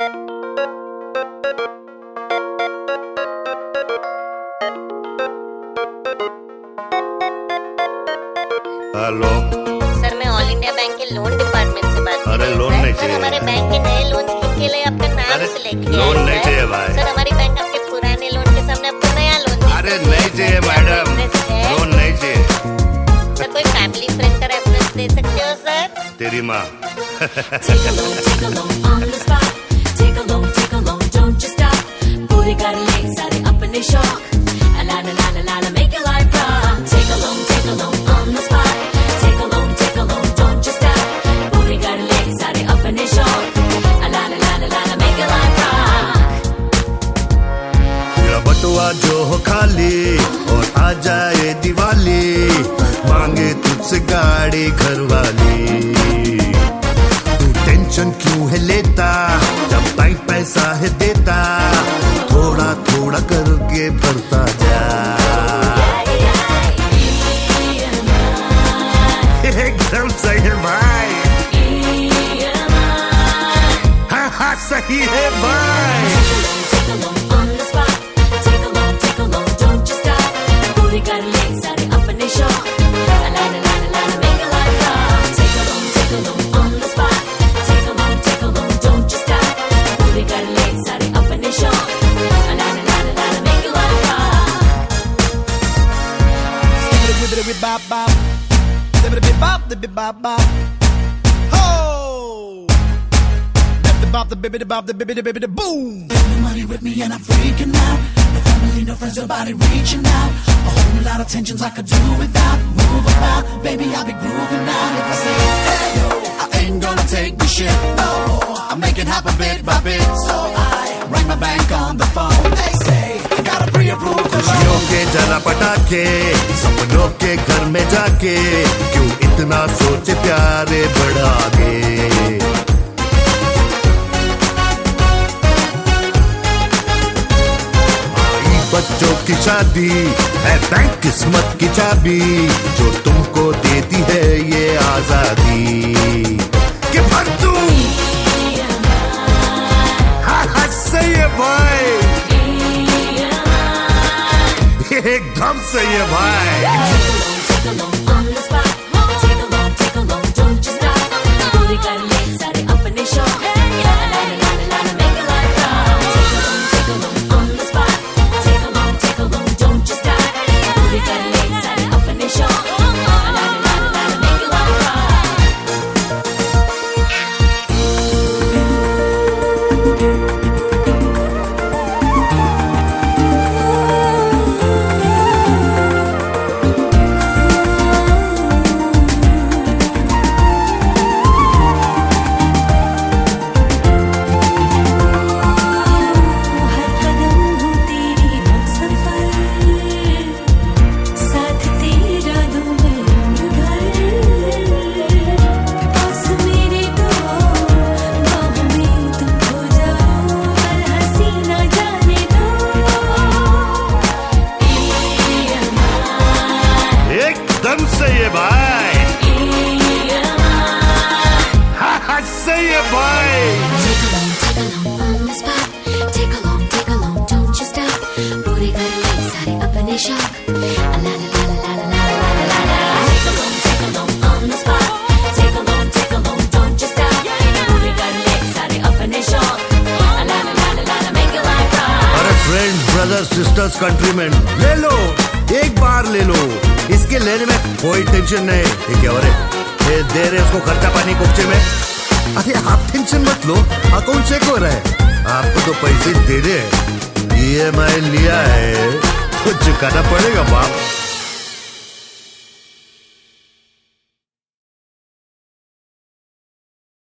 Hello. Sir मैं all India bank के loan department से बात कर अरे, रही हूँ, लोन नहीं सर चाहिए। हमारे बैंक के नए लोन स्कीम के लिए आपका नाम अरे, सिलेक्ट लोन नहीं चाहिए भाई। सर हमारी बैंक आपके पुराने लोन के सामने आपको नया लोन दे अरे नहीं चाहिए मैडम लोन नहीं चाहिए। सर कोई फैमिली फ्रेंड का रेफरेंस दे सकते हो सर तेरी माँ। सारे अपने शौक. La la la la la, make your life rock. Take a loan, take a loan on the spot. Take a loan, take a loan, don't you stop. पूरे कर ले सारे अपने शौक. La la la la la, make your life rock. तेरा बटुआ जो हो खाली और आ जाए दिवाली मांगे तुझसे गाड़ी घर वाली तू टेंशन क्यों है लेता जब बैंक पैसा है देता थोड़ा थोड़ा करके भरता जा। एकदम सही है भाई। हाँ हाँ सही है भाई। कर a bop, the bip bop bop. Ho! Bip the bop, the bibbity bop, the bibbity bibbity boom. Spend the money with me and I'm freaking out. No family, no friends, nobody reaching out. A whole lot of tensions I could do without. Move about, baby, I'll be grooving out. If I say, hey yo, I ain't gonna take the shit. No, I'm making happen bit by bit. So I ring my bank on the phone. They say, I got a pre-approved खुशियों loan. के जला पटाखे सपनों के घर में जाके क्यों इतना सोचे प्यारे बढ़ा आई बच्चों की शादी है बैंक किस्मत की चाबी, जो तुमको देती है ये आज़ादी। कि भर तू हाँ हाँ सही है भाई। एकदम सही है भाई। them say you bye. Say you bye. Take along, take along on the spot. Take along, take along, don't you stop. Take along, take along on the spot. Take along, take along, don't you stop. Make your life. Our friends, brothers, sisters, countrymen, hello. एक बार ले लो। इसके लेने में कोई tension नहीं। ये क्या हो ये दे रहे उसको खर्चा पानी कोपचे में। अरे, आप टेंशन मत लो। अकाउंट चेक हो रहा है। आपको तो पैसे दे रहे ई लिया है। तो चुकाना पड़ेगा, बाप।